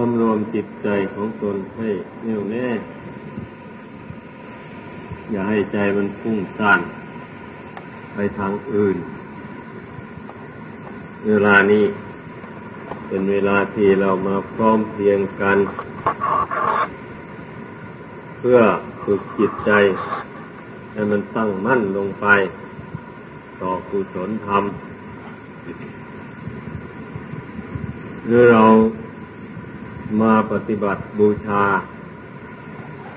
สำรวมจิตใจของตนให้แน่วแน่ อย่าให้ใจมันพุ่งซ่านไปทางอื่น เวลานี้เป็นเวลาที่เรามาพร้อมเพียงกัน เพื่อฝึกจิตใจ ให้มันตั้งมั่นลงไป ต่อกุศลธรรมหรือเรา มาปฏิบัติบูชา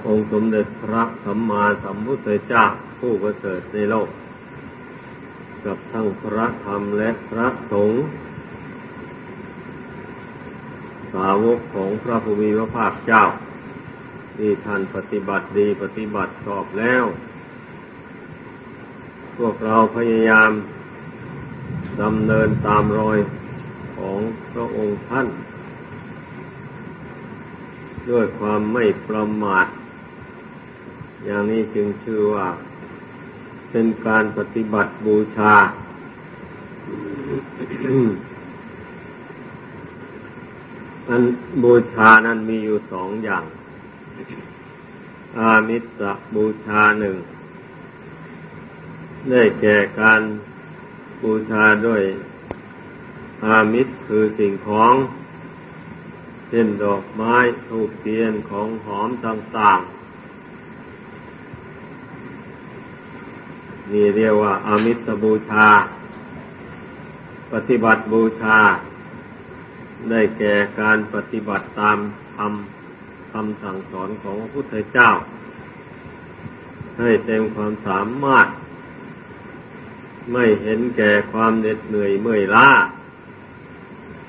องค์สมเด็จพระสัมมาสัมพุทธเจ้าผู้ประเสริฐในโลก กับทั้งพระธรรมและพระสงฆ์สาวกของพระภูมิพระภาคเจ้า ที่ท่านปฏิบัติดีปฏิบัติชอบแล้ว พวกเราพยายามดำเนินตามรอยของพระองค์ท่าน ด้วยความไม่ประมาท อย่างนี้จึงชื่อว่า เป็นการปฏิบัติบูชา อันบูชานั้นมีอยู่สองอย่าง อามิสบูชาหนึ่ง ได้แก่การบูชาด้วยอามิตรคือสิ่งของ เช่นดอกไม้ทูบเทียนของหอมต่างๆ นี่เรียกว่าอามิตรบูชา ปฏิบัติบูชา ได้แก่การปฏิบัติตามคำคำสั่งสอนของพระพุทธเจ้า ให้เต็มความสามารถ ไม่เห็นแก่ความเหน็ดเหนื่อยเมื่อยล้า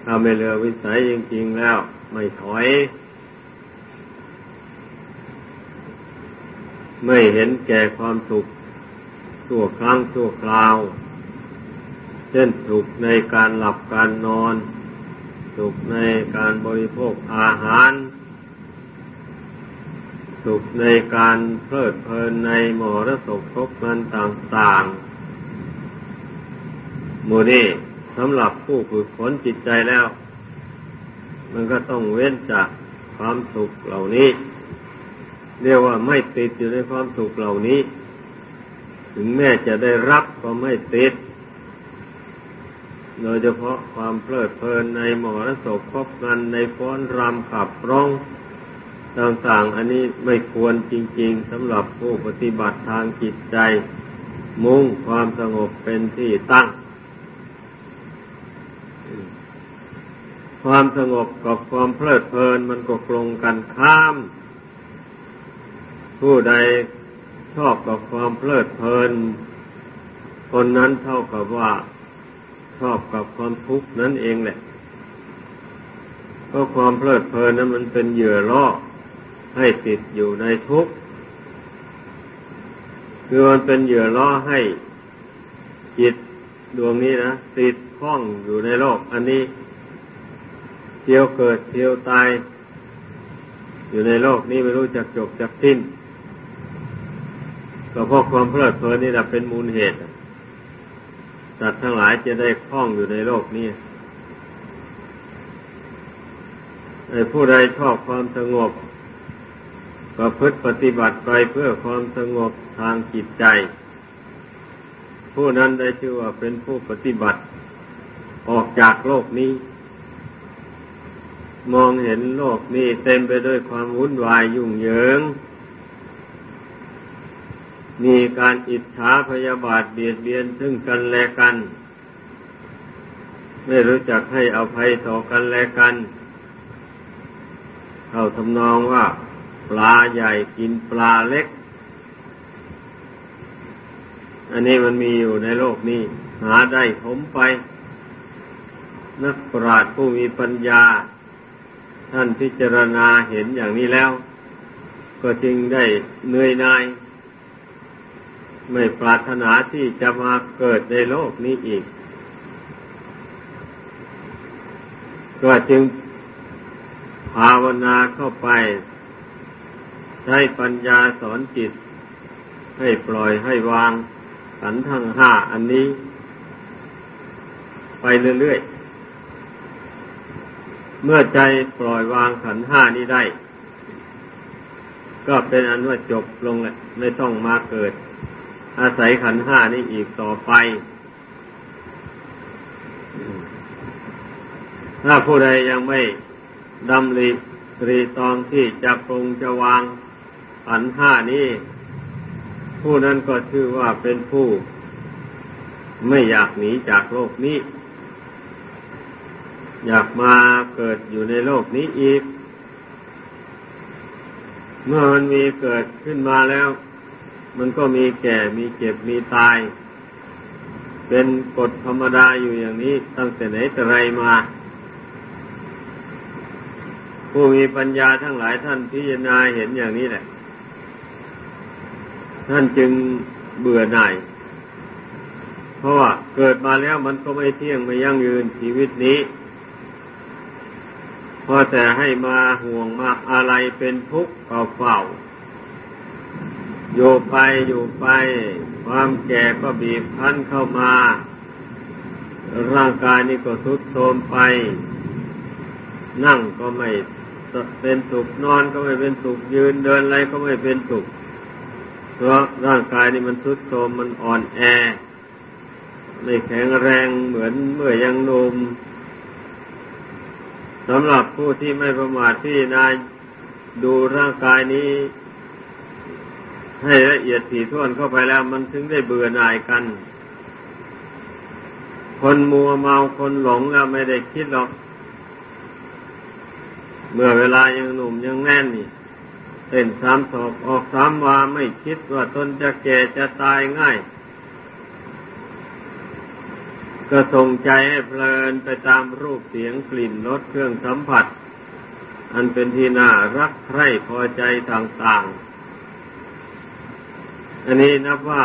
ถ้าไม่เลือวิสัยจริงๆแล้ว ไม่ถอย ไม่เห็นแก่ความสุขชั่วครั้งชั่วคราว เช่นสุขในการหลับการนอน สุขในการบริโภคอาหาร สุขในการเพลิดเพลินในมรสพครบมันต่างๆมูนี่สำหรับผู้ฝึกฝนจิตใจแล้ว มันก็ต้องเว้นจากความสุขเหล่านี้ เรียกว่าไม่ติดอยู่ในความสุขเหล่านี้ ถึงแม้จะได้รับก็ไม่ติด โดยเฉพาะความเพลิดเพลินในหมอรสพคบกันในฟ้อนรำขับร้องต่างๆ อันนี้ไม่ควรจริง ๆสำหรับผู้ปฏิบัติทางจิตใจ มุ่งความสงบเป็นที่ตั้ง ความสงบกับความเพลิดเพลินมันก็ตรงกันข้าม ผู้ใดชอบกับความเพลิดเพลิน คนนั้นเท่ากับว่าชอบกับความทุกข์นั่นเองแหละก็ความเพลิดเพลินนั้นมันเป็นเหยื่อล่อให้ติดอยู่ในทุกข์คือมันเป็นเหยื่อล่อให้จิตดวงนี้นะติดข้องอยู่ในโลก อันนี้ เที่ยวเกิดเที่ยวตาย อยู่ในโลกนี้ไม่รู้จักจบจักสิ้น ก็เพราะความเพลิดเพลินนี่แหละเป็นมูลเหตุสัตว์ทั้งหลายจะได้คล้องอยู่ในโลกนี้ไอ้ผู้ใดชอบความสงบก็พึ่งปฏิบัติไปเพื่อความสงบทางจิตใจ ผู้นั้นได้ชื่อว่าเป็นผู้ปฏิบัติ ออกจากโลกนี้ มองเห็นโลกนี้เต็มไปด้วยความวุ่นวายยุ่งเหยิง มีการอิจฉาพยาบาทเบียดเบียนซึ่งกันและกัน ไม่รู้จักให้อภัยต่อกันและกันเขาทำนองว่า ปลาใหญ่กินปลาเล็ก อันนี้มันมีอยู่ในโลกนี้ หาได้ผมไป นักปราชญ์ผู้มีปัญญา ท่านพิจารณาเห็นอย่างนี้แล้ว ก็จึงได้เหนื่อยนาย ไม่ปรารถนาที่จะมาเกิดในโลกนี้อีก ก็จึงภาวนาเข้าไป ใช้ปัญญาสอนจิต ให้ปล่อยให้วางขันทั้งห้าอันนี้ ไปเรื่อยๆ เมื่อใจปล่อยวางขันห้านี้ได้ ก็เป็นอันว่าจบลงแหละ ไม่ต้องมาเกิด อาศัยขันห้านี้อีกต่อไปถ้าผู้ใดยังไม่ดำริตรีตองที่จะปรงจะวางขันห้านี้ ผู้นั้นก็ชื่อว่าเป็นผู้ ไม่อยากหนีจากโลกนี้ อยากมาเกิดอยู่ในโลกนี้อีก เมื่อมันมีเกิดขึ้นมาแล้ว มันก็มีแก่มีเจ็บมีตาย เป็นกฎธรรมดาอยู่อย่างนี้ตั้งแต่ไหนแต่ไรมา ผู้มีปัญญาทั้งหลายท่านพิจารณาเห็นอย่างนี้แหละ ท่านจึงเบื่อหน่ายเพราะว่าเกิดมาแล้วมันก็ไม่เที่ยงไม่ยั่งยืนชีวิตนี้ พอแต่ให้มาห่วงมาอะไรเป็นทุกข์เฝ้าอยู่ไปอยู่ไป ความแก่ก็บีบพันเข้ามา ร่างกายนี้ก็ทุดโทรมไป นั่งก็ไม่เป็นสุขนอนก็ไม่เป็นสุขยืนเดินอะไรก็ไม่เป็นสุขเพราะร่างกายนี่มันทุดโทรมมันอ่อนแอไม่แข็งแรงเหมือนเมื่อยังหนุ่ม สำหรับผู้ที่ไม่ประมาทที่นายดูร่างกายนี้ ให้ละเอียดถี่ถ้วนเข้าไปแล้วมันถึงได้เบื่อหน่ายกัน คนมัวเมาคนหลงแล้วไม่ได้คิดหรอก เมื่อเวลายังหนุ่มยังแน่นนี่เต้นสามศอกออกสามวาไม่คิดว่าตนจะแก่จะตายง่าย ก็ส่งใจให้เพลินไปตามรูปเสียงกลิ่นรสเครื่องสัมผัส อันเป็นที่น่ารักใคร่พอใจต่างๆ อันนี้นับว่า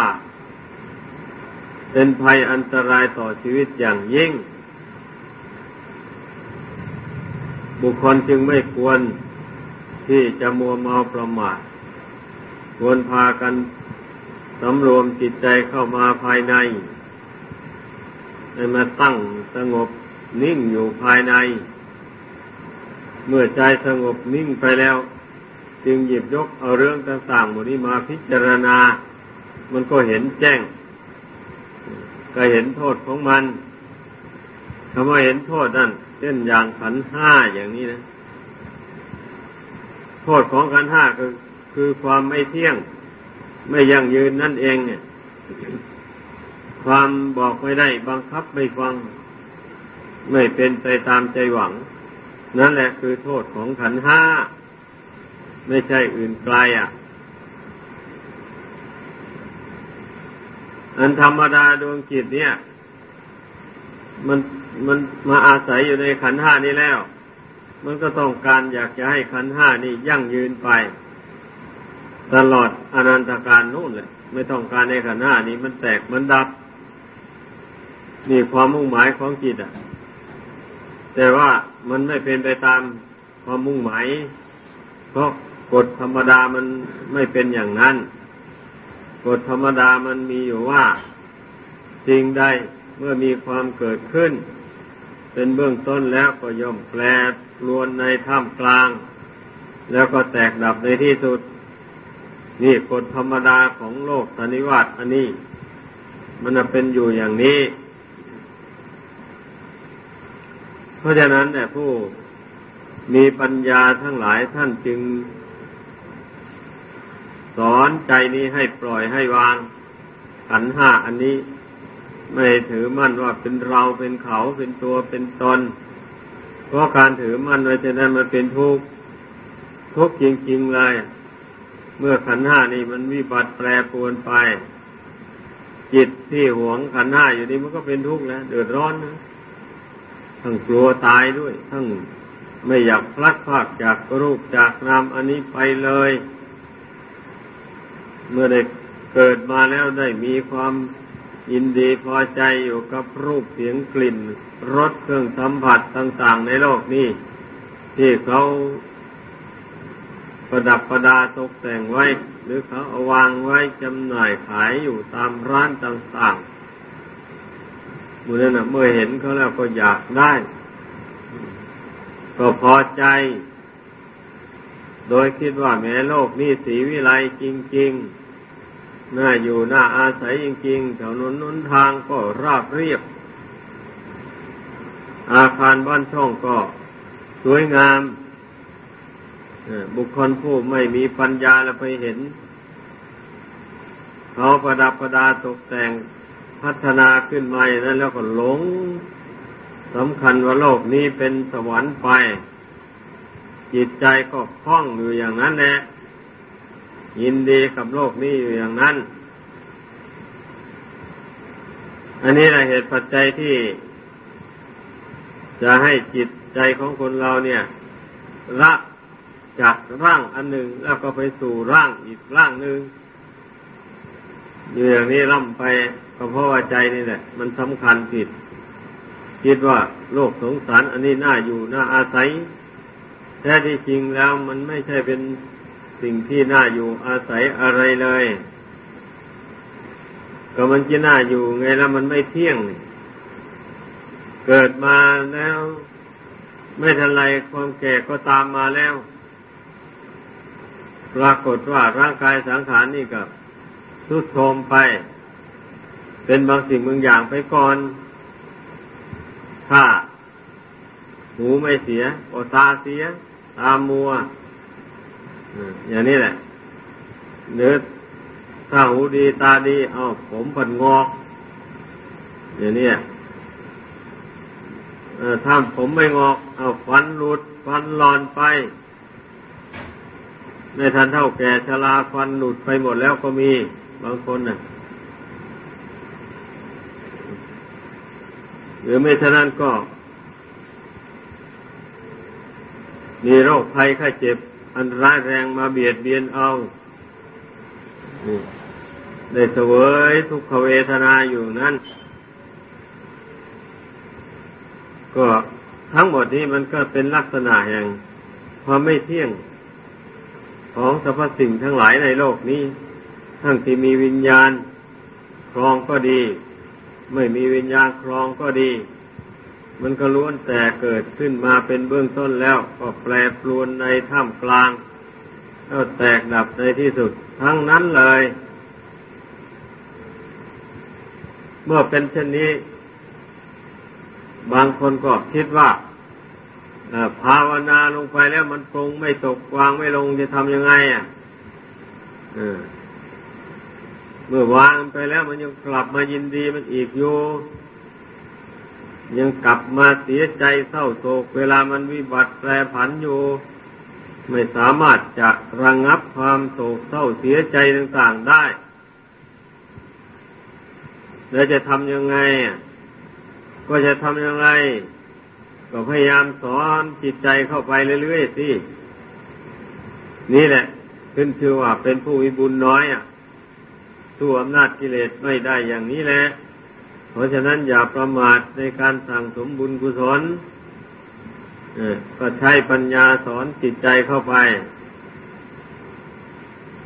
เป็นภัยอันตรายต่อชีวิตอย่างยิ่ง บุคคลจึงไม่ควรที่จะมัวเมาประมาทควรพากันสำรวมจิตใจเข้ามาภายใน ให้มาตั้งสงบนิ่งอยู่ภายใน เมื่อใจสงบนิ่งไปแล้ว จึงหยิบยกเอาเรื่องต่างๆหมดนี้มาพิจารณา มันก็เห็นแจ้ง ก็เห็นโทษของมันคำว่าเห็นโทษนั่นเช่นอย่างขันห้าอย่างนี้นะ โทษของขันห้าคือคือความไม่เที่ยง ไม่ยั่งยืนนั่นเองเนี่ย ความบอกไม่ได้บังคับไม่ฟัง ไม่เป็นไปตามใจหวัง นั่นแหละคือโทษของขันห้า ไม่ใช่อื่นไกลอะ อันธรรมดาดวงจิตเนี่ย มันมันมาอาศัยอยู่ในขันห้านี้แล้ว มันก็ต้องการอยากจะให้ขันห้านี้ยั่งยืนไป ตลอดอนันตการนู่นแหละไม่ต้องการในขันห้านี้มันแตกมันดับ นี่ความมุ่งหมายของจิตอะ แต่ว่ามันไม่เป็นไปตามความมุ่งหมาย เพราะกฎธรรมดามันไม่เป็นอย่างนั้นกฎธรรมดามันมีอยู่ว่าสิ่งใดเมื่อมีความเกิดขึ้น เป็นเบื้องต้นแล้วก็ย่อมแปรรวนในท่ามกลาง แล้วก็แตกดับในที่สุด นี่กฎธรรมดาของโลกธนิวัตอันนี้ มันเป็นอยู่อย่างนี้ เพ ราะฉะนั้นเนี่ยผู้มีปัญญาทั้งหลายท่านจึง สอนใจนี้ให้ปล่อยให้วาง ขันห้าอันนี้ ไม่ถือมั่นว่าเป็นเราเป็นเขาเป็นตัวเป็นตนเพราะการถือมั่นไว้จะนั้นมันเป็นทุกข์ทุกข์จริงๆเลย เมื่อขันห้านี่มันวิบัติแปรปรวนไป จิตที่หวงขันห้าอยู่นี่มันก็เป็นทุกข์แล้วเดือดร้อนนะ ทั้งกลัวตายด้วย ทั้งไม่อยากพลัดพรากจากรูปจากนามอันนี้ไปเลย เมื่อได้เกิดมาแล้วได้มีความยินดีพอใจอยู่กับรูปเสียงกลิ่นรสเครื่องสัมผัสต่างๆในโลกนี้ ที่เขาประดับประดาตกแต่งไว้ หรือเขาเอาวางไว้จำหน่ายขายอยู่ตามร้านต่างๆ มื่อนั้นเมื่อเห็นเขาแล้วก็อยากได้ ก็พอใจ โดยคิดว่าแม้โลกนี้สีวิไลจริง ๆ น่าอยู่น่าอาศัยจริงๆแถวนุนนุนทางก็ราบเรียบ อาคารบ้านช่องก็สวยงามบุคคลผู้ไม่มีปัญญาแล้วไปเห็น เขาประดับประดาตกแต่ง พัฒนาขึ้นมาแล้วก็หลงสำคัญว่าโลกนี้เป็นสวรรค์ไป จิตใจก็คล้องอยู่อย่างนั้นแหละยินดีกับโลกนี้อยู่อย่างนั้น อันนี้แหละเหตุปัจจัยที่ จะให้จิตใจของคนเราเนี่ยละจากร่างอันหนึ่งแล้วก็ไปสู่ร่างอีกร่างหนึ่ง อยู่อย่างนี้ล่ำไปก็เพราะว่าใจนี่แหละ มันสำคัญผิด คิดว่าโลกสงสาร อันนี้น่าอยู่น่าอาศัยแท้ที่จริงแล้วมันไม่ใช่เป็นสิ่งที่น่าอยู่อาศัยอะไรเลย ก็มันจะน่าอยู่ไงแล้วมันไม่เที่ยง เกิดมาแล้ว ไม่ทันไรความแก่ก็ตามมาแล้ว ปรากฏว่าร่างกายสังขารนี่ก็ ทุดโทมไป เป็นบางสิ่งบางอย่างไปก่อน ถ้า หูไม่เสียโอตาเสีย ตามัวอย่างนี้แหละเนื้อถ้าหูดีตาดี เอาผมผันงอก อย่างนี้ถ้าผมไม่งอก เอาฟันหลุด ฟันหลอนไปไม่ทันเท่าแก่ชราฟันหลุดไปหมดแล้วก็มี บางคนนะ่ะหรือไม่ฉะนั้นก็ มีโรคภัยไข้เจ็บ อันร้ายแรงมาเบียดเบียนเอาได้เสวยทุกขเวทนาอยู่นั้น ก็ทั้งหมดนี้มันก็เป็นลักษณะแห่งความไม่เที่ยงของสรรพสิ่งทั้งหลายในโลกนี้ ทั้งที่มีวิญญาณครองก็ดี ไม่มีวิญญาณครองก็ดี มันก็ล้วนแต่เกิดขึ้นมาเป็นเบื้องต้นแล้ว ก็แปรปรวนในท่ามกลางแล้วแตกดับในที่สุด ทั้งนั้นเลย เมื่อเป็นเช่นนี้ บางคนก็คิดว่าภาวนาลงไปแล้วมันคงไม่ตกวางไม่ลงจะทำยังไง อะ เมื่อวางไปแล้วมันยังกลับมายินดีมันอีกอยู่ยังกลับมาเสียใจเศร้าโศกเวลามันวิบัติแปรผันอยู่ ไม่สามารถจะระงงับความโศกเศร้าเสียใจต่างๆได้ แล้วจะทำยังไง ก็จะทำยังไง ก็พยายามสอนจิตใจเข้าไปเรื่อยๆสินี่แหละ ขึ้นชื่อว่าเป็นผู้มีบุญน้อยอะ สู้อำนาจกิเลสไม่ได้อย่างนี้แหละ เพราะฉะนั้นอย่าประมาทในการสั่งสมบุญกุศลก็ใช้ปัญญาสอนจิตใจเข้าไป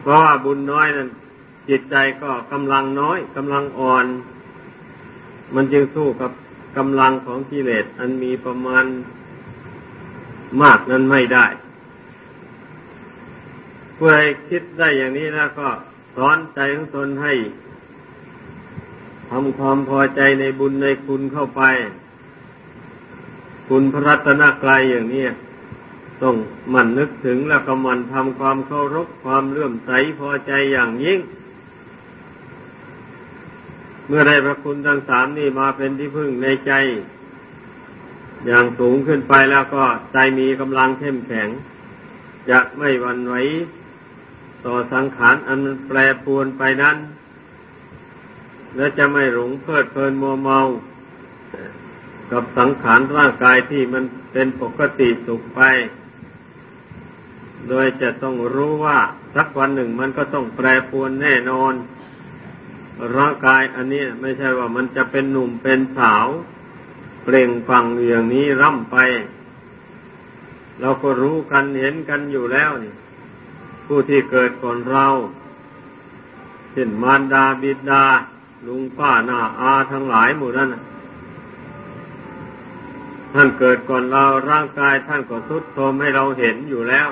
เพราะว่าบุญน้อยนั้นจิตใจก็กำลังน้อยกำลังอ่อน มันจึงสู้กับกำลังของกิเลสอันมีประมาณมากนั้นไม่ได้ผู้ใดคิดได้อย่างนี้แล้วก็ สอนใจของตนให้ทำความพอใจในบุญในคุณเข้าไป คุณพระรัตนกรายอย่างนี้ต้องมันนึกถึงแล้วก็มันทำความเคารพความเลื่อมใสพอใจอย่างยิ่ง เมื่อได้พระคุณทั้งสามนี่มาเป็นที่พึ่งในใจ อย่างสูงขึ้นไปแล้วก็ใจมีกำลังเข้มแข็ง จะไม่หวั่นไหว ต่อสังขารอันมันแปรปวนไปนั้น และจะไม่หลงเพลิดเพลินมัวเมา กับสังขารร่างกายที่มันเป็นปกติสุขไป โดยจะต้องรู้ว่าสักวันหนึ่งมันก็ต้องแปรปวนแน่นอน ร่างกายอันนี้ไม่ใช่ว่ามันจะเป็นหนุ่มเป็นสาว เปล่งฟังอย่างนี้ร่ำไป เราก็รู้กันเห็นกันอยู่แล้วนี่ ผู้ที่เกิดก่อนเราเช่นมารดาบิดา ลุงป้าหน้าอาทั้งหลายหมู่นั้นท่านเกิดก่อนเราร่างกายท่านก็ทุดโทรมให้เราเห็นอยู่แล้ว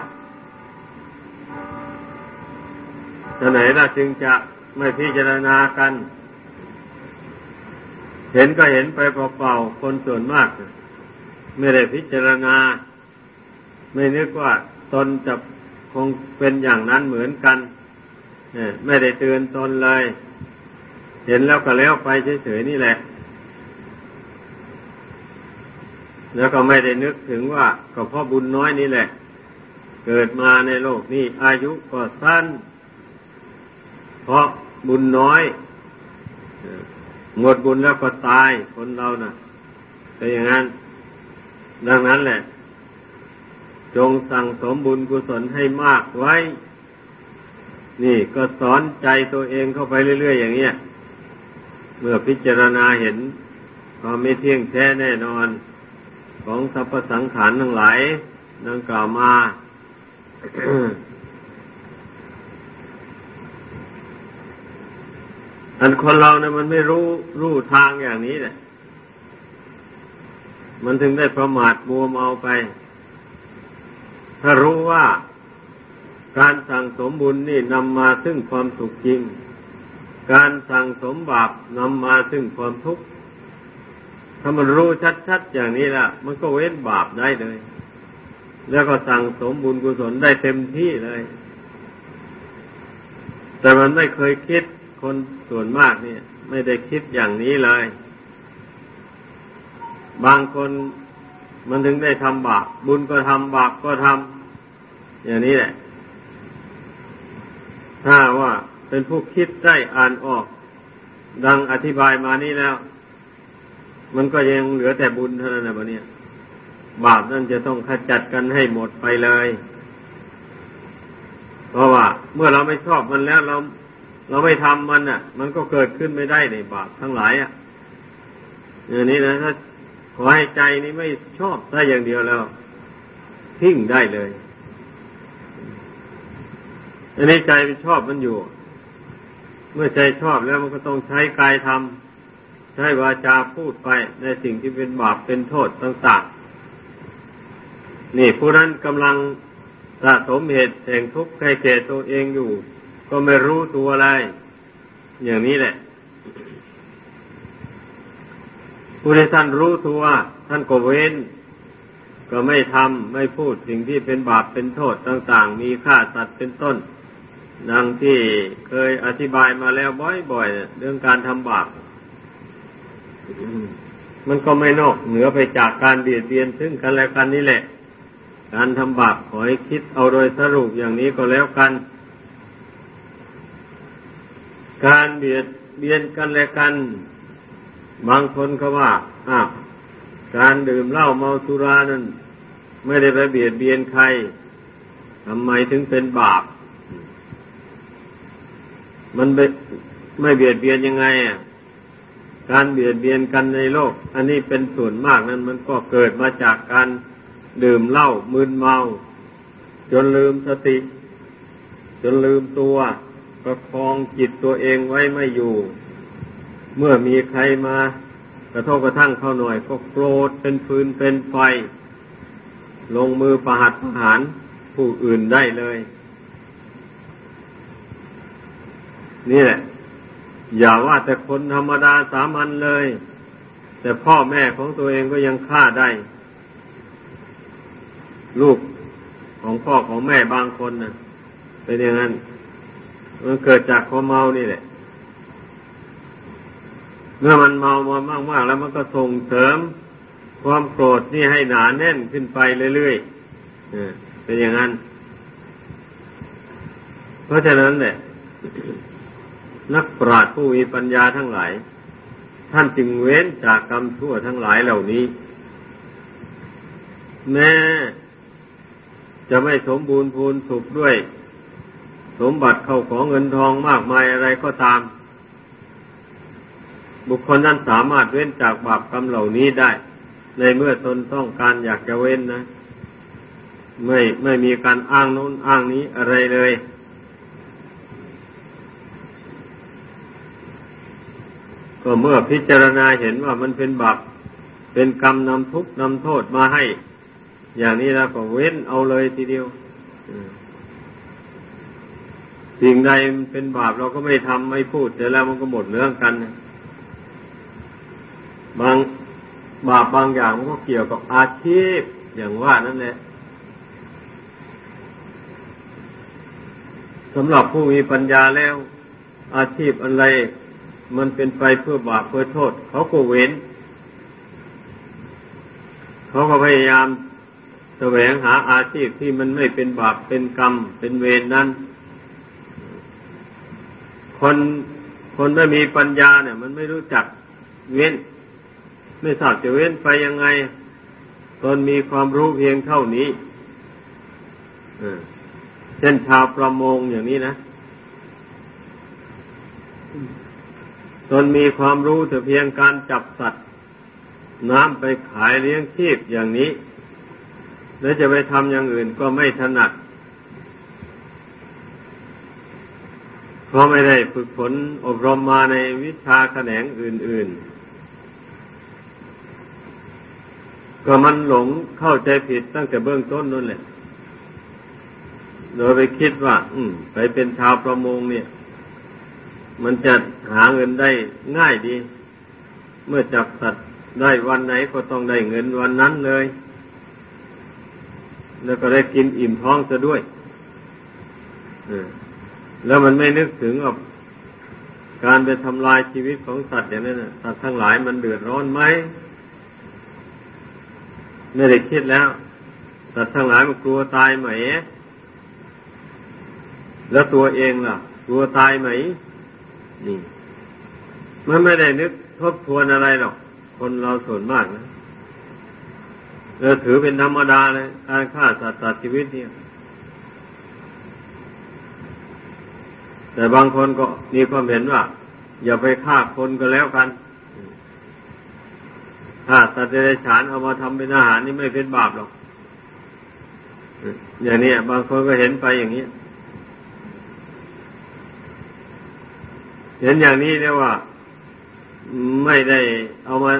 จะไหนล่ะจึงจะไม่พิจารณากัน เห็นก็เห็นไปเปล่าๆคนส่วนมาก ไม่ได้พิจารณา ไม่นึกว่าตนจะ คงเป็นอย่างนั้นเหมือนกันไม่ได้เตือนตนเลย เห็นแล้วก็แล้วไปเฉยๆนี่แหละ แล้วก็ไม่ได้นึกถึงว่า ก็เพราะบุญน้อยนี่แหละ เกิดมาในโลกนี้ อายุก็สั้น เพราะบุญน้อยหมดบุญแล้วก็ตายคนเรานะ่ะเป็นอย่างนั้น ดังนั้นแหละ จงสั่งสมบุญกุศลให้มากไว้ นี่ก็สอนใจตัวเองเข้าไปเรื่อย ๆ อย่างเนี้ยเมื่อพิจารณาเห็นความไม่เที่ยงแท้แน่นอน ของสรรพสังขารทั้งหลายดังกล่าวมา อันคนเราเนี่ยมันไม่รู้รู้ทางอย่างนี้แหละ มันถึงได้ประมาทมัวเมาไป ถ้ารู้ว่าการสั่งสมบุญนี่นำมาซึ่งความสุขจริง การสั่งสมบาปนำมาซึ่งความทุกข์ ถ้ามันรู้ชัดๆอย่างนี้ละมันก็เว้นบาปได้เลย แล้วก็สั่งสมบุญกุศลได้เต็มที่เลย แต่มันไม่เคยคิดคนส่วนมากเนี่ย ไม่ได้คิดอย่างนี้เลย บางคน มันถึงได้ทำบาป บุญก็ทำบาปก็ทำอย่างนี้แหละ ถ้าว่าเป็นผู้คิดได้อ่านออก ดังอธิบายมานี้แล้ว มันก็ยังเหลือแต่บุญเท่านั้นนะบเนี่ย บาปนั่นจะต้องขจัดกันให้หมดไปเลย เพราะว่า เมื่อเราไม่ชอบมันแล้วเรา เราไม่ทำมันอะ มันก็เกิดขึ้นไม่ได้ในบาปทั้งหลายอะอย่างนี้นะถ้า ขอให้ใจนี้ไม่ชอบได้อย่างเดียวแล้ว ทิ้งได้เลย อันนี้ใจมันชอบมันอยู่ เมื่อใจชอบแล้วมันก็ต้องใช้กายทำใช้วาจาพูดไปในสิ่งที่เป็นบาปเป็นโทษต่างๆ นี่ผู้นั้นกำลังสะสมเหตุแห่งทุกข์ให้แก่ตัวเองอยู่ ก็ไม่รู้ตัวอะไร อย่างนี้แหละ ผู้ที่ท่านรู้ตัวท่านก็เว้น ก็ไม่ทำไม่พูดสิ่งที่เป็นบาปเป็นโทษต่างๆ มีค่าสัตว์เป็นต้น ดังที่เคยอธิบายมาแล้วบ่อยๆ เรื่องการทำบาปมันก็ไม่นอกเหนือไปจากการเบียดเบียนซึ่งกันและกันนี่แหละ การทำบาปขอให้คิดเอาโดยสรุปอย่างนี้ก็แล้วกัน การเบียดเบียนกันและกัน บางคนเขาว่าอ้าวการดื่มเหล้าเมาสุรานั้นไม่ได้ไปเบียดเบียนใครทำไมถึงเป็นบาป มันไม่ไม่เบียดเบียนยังไงอะการเบียดเบียนกันในโลก อันนี้เป็นส่วนมากนั้น มันก็เกิดมาจากการดื่มเหล้ามึนเมา จนลืมสติ จนลืมตัว ประคองจิตตัวเองไว้ไม่อยู่ เมื่อมีใครมากระทบกระทั่งเข้าหน่อย ก็โกรธเป็นฟืนเป็นไฟ ลงมือประหัตประหารผู้อื่นได้เลย นี่แหละ อย่าว่าแต่คนธรรมดาสามัญเลย แต่พ่อแม่ของตัวเองก็ยังฆ่าได้ ลูกของพ่อของแม่บางคนนะ่ะ เป็นอย่างนั้น มันเกิดจากความเมานี่แหละ เมื่อมันเมามามากๆแล้วมันก็ส่งเสริมความโกรธนี่ให้หนาแน่นขึ้นไปเรื่อยๆเป็นอย่างนั้น เพราะฉะนั้นเนี่ยนักปราชญ์ผู้มีปัญญาทั้งหลาย ท่านจึงเว้นจากกรรมชั่วทั้งหลายเหล่านี้ แม้จะไม่สมบูรณ์พูนสุขด้วย สมบัติเข้าของเงินทองมากมายอะไรก็ตาม บุคคลนั้นสามารถเว้นจากบาปกรรมเหล่านี้ได้ ในเมื่อตนต้องการอยากจะเว้นนะ ไม่ไม่มีการอ้างโน้นอ้างนี้อะไรเลย ก็เมื่อพิจารณาเห็นว่ามันเป็นบาปเป็นกรรมนำทุกข์นำโทษมาให้ อย่างนี้แล้วก็เว้นเอาเลยทีเดียวสิ่งใดเป็นบาปเราก็ไม่ทำไม่พูดแต่แล้วมันก็หมดเรื่องกัน บางบาปบางอย่างมันก็เกี่ยวกับอาชีพอย่างว่านั่นแหละสำหรับผู้มีปัญญาแล้ว อาชีพอะไร มันเป็นไปเพื่อบาปเพื่อโทษ เขาก็เว้น เขาก็พยายามแสวงหาอาชีพที่มันไม่เป็นบาปเป็นกรรม เป็นเวรนนั้น คนคนไม่มีปัญญาเนี่ย มันไม่รู้จักเว้น ไม่ทราบจะเว้นไปยังไง ตนมีความรู้เพียงเท่านี้เช่นชาวประมงอย่างนี้นะ ตนมีความรู้แต่เพียงการจับสัตว์ น้ำไปขายเลี้ยงชีพอย่างนี้ แล้วจะไปทำอย่างอื่นก็ไม่ถนัดเพราะไม่ได้ฝึกฝนอบรมมาในวิชาแขนงอื่น ๆ ก็มันหลงเข้าใจผิดตั้งแต่เบื้องต้นนั่นแหละ โดยไปคิดว่า อืม ไปเป็นชาวประมงเนี่ย มันจะหาเงินได้ง่ายดี เมื่อจับสัตว์ได้วันไหนก็ต้องได้เงินวันนั้นเลย แล้วก็ได้กินอิ่มท้องซะด้วยแล้วมันไม่นึกถึงกับการไปทำลายชีวิตของสัตว์อย่างนั้นสัตว์ทั้งหลายมันเดือดร้อนไหม ไม่ได้คิดแล้วสัตว์ทั้งหลายมันกลัวตายไหม แล้วตัวเองล่ะ กลัวตายไหม นี่ มันไม่ได้นึกทบทวนอะไรหรอก คนเราส่วนมากนะเราถือเป็นธรรมดาเลยการฆ่าสัตว์ตัดชีวิตเนี่ย แต่บางคนก็มีความเห็นว่า อย่าไปฆ่าคนก็แล้วกัน ฆ่าสัตว์เดรัจฉานเอามาทำเป็นอาหารนี่ไม่เป็นบาปหรอก อย่างนี้บางคนก็เห็นไปอย่างนี้ เห็นอย่างนี้เรียว่า ไม่ได้เอามา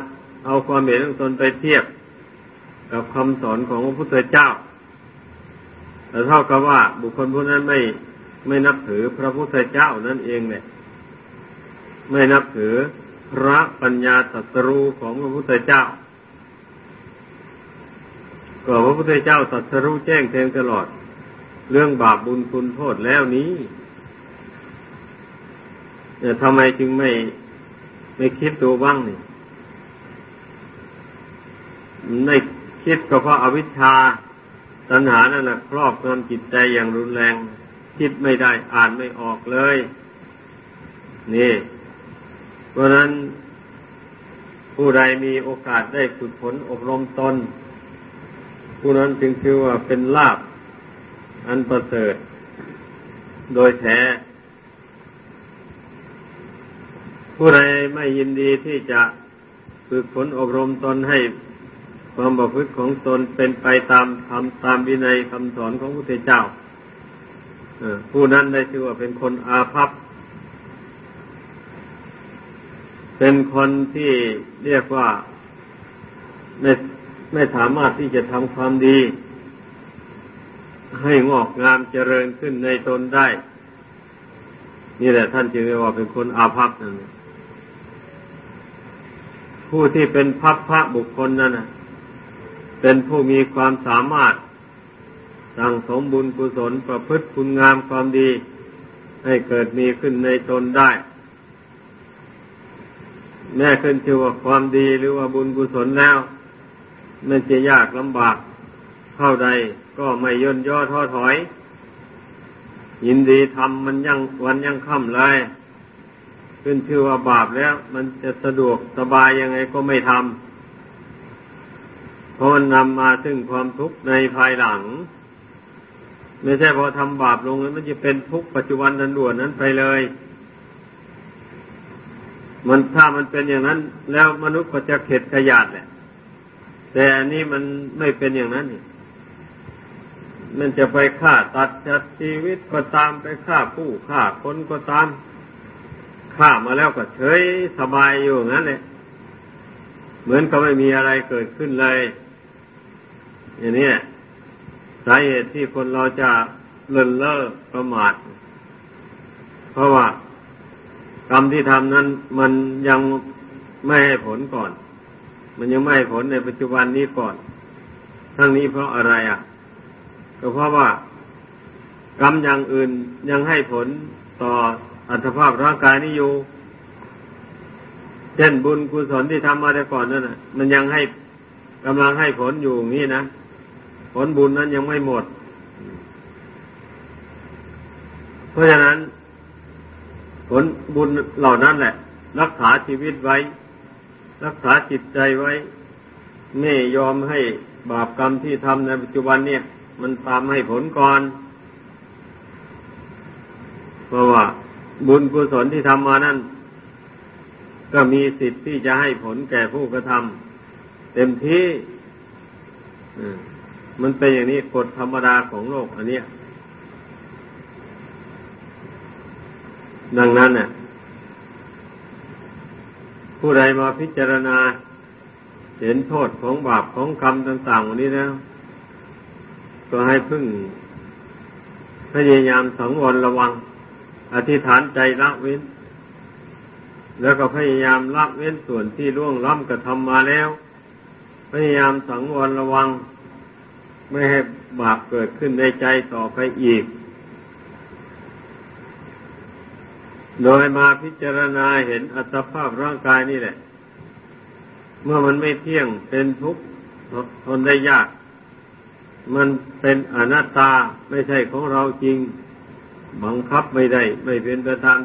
เอาความเห็นของตนไปเทียบกับคำสอนของพระพุทธเจ้า แต่เท่ากับว่า บุคคลผู้นั้นไม่ไม่นับถือพระพุทธเจ้านั่นเองเนี่ย ไม่นับถือ พระปัญญาตรัสรู้ของพระพุทธเจ้า ก็พระพุทธเจ้าตรัสรู้แจ้งแทงตลอด เรื่องบาปบุญคุณโทษแล้วนี้แต่ทำไมจึงไม่ไม่คิดดูบ้างนี่ไม่คิดก็เพราะอวิชชาตัณหานั่นแหละครอบงำจิตใจอย่างรุนแรง คิดไม่ได้อ่านไม่ออกเลย นี่ ราะนั้นผู้ใดมีโอกาสได้ฝึกฝนอบรมตน ผู้นั้นจึงชื่อว่าเป็นลาบอันประเสริฐ โดยแท้ ผู้ใดไม่ยินดีที่จะฝึกฝนอบรมตนให้ความประพฤติของตนเป็นไปตามทำตามวินัยคำสอนของพระพุทธเจ้าผู้นั้นได้ชื่อว่าเป็นคนอาภัพ เป็นคนที่เรียกว่าไม่ไม่สามารถที่จะทำความดี ให้งอกงามเจริญขึ้นในตนได้ นี่แหละท่านจึงเรียกว่าเป็นคนอาภัพนั่นผู้ที่เป็นพัพพระบุคคลนั่นเป็นผู้มีความสามารถสั่งสมบุญกุศลประพฤติคุณงามความดี ให้เกิดมีขึ้นในตนได้ แม้ขึ้นชื่อว่าความดีหรือว่าบุญกุศลแล้วมันจะยากลำบากเท่าใดก็ไม่ย่นย่อท้อถอย ยินดีทำมันยังวันยังค่ำเลยขึ้นชื่อว่าบาปแล้ว มันจะสะดวกสบายยังไงก็ไม่ทำเพราะมันนำมาซึ่งความทุกข์ในภายหลัง ไม่ใช่พอทำบาปลงแล้วมันจะเป็นทุกข์ปัจจุบันนันด่วนนั้นไปเลย มันถ้ามันเป็นอย่างนั้น แล้วมนุษย์ก็จะเข็ดขยาดแหละ แต่อันนี้มันไม่เป็นอย่างนั้นนี่มันจะไปฆ่าตัดชัดชีวิตก็ตามไปฆ่าผู้ฆ่าคนก็ตามฆ่ามาแล้วก็เฉยสบายอยู่งั้นเลยเหมือนก็ไม่มีอะไรเกิดขึ้นเลย อย่างนี้สาเหตุที่คนเราจะเลินเล่อประมาท เพราะว่า กรรมที่ทำนั้น มันยังไม่ให้ผลก่อน มันยังไม่ให้ผลในปัจจุบันนี้ก่อน ทั้งนี้เพราะอะไรอะ ก็เพราะว่ากรรมอย่างอื่นยังให้ผลต่ออัตภาพร่างกายนี้อยู่ เช่นบุญกุศลที่ทำมาแต่ก่อนนั่นนะมันยังให้กำลังให้ผลอยู่อย่างนี้นะ ผลบุญนั้นยังไม่หมด เพราะฉะนั้น ผลบุญเหล่านั้นแหละ รักษาชีวิตไว้ รักษาจิตใจไว้ไม่ยอมให้บาปกรรมที่ทำในปัจจุบันเนี่ย มันตามให้ผลก่อน เพราะว่า บุญกุศลที่ทำมานั้น ก็มีสิทธิ์ที่จะให้ผลแก่ผู้กระทำเต็มที่มันเป็นอย่างนี้กฎธรรมดาของโลกอันเนี้ย ดังนั้นเนี่ยผู้ใดมาพิจารณา เห็นโทษของบาปของกรรมต่างๆวันนี้แล้ว ก็ให้พึ่งพยายามสังวรระวัง อธิษฐานใจละเว้น แล้วก็พยายามละเว้นส่วนที่ล่วงล้ำกระทำมาแล้ว พยายามสังวรระวัง ไม่ให้บาปเกิดขึ้นในใจต่อไปอีก โดยมาพิจารณาเห็นอัตภาพร่างกายนี่แหละ เมื่อมันไม่เที่ยงเป็นทุกข์ทนได้ยาก มันเป็นอนัตตาไม่ใช่ของเราจริง บังคับไม่ได้ ไม่เป็นประธาน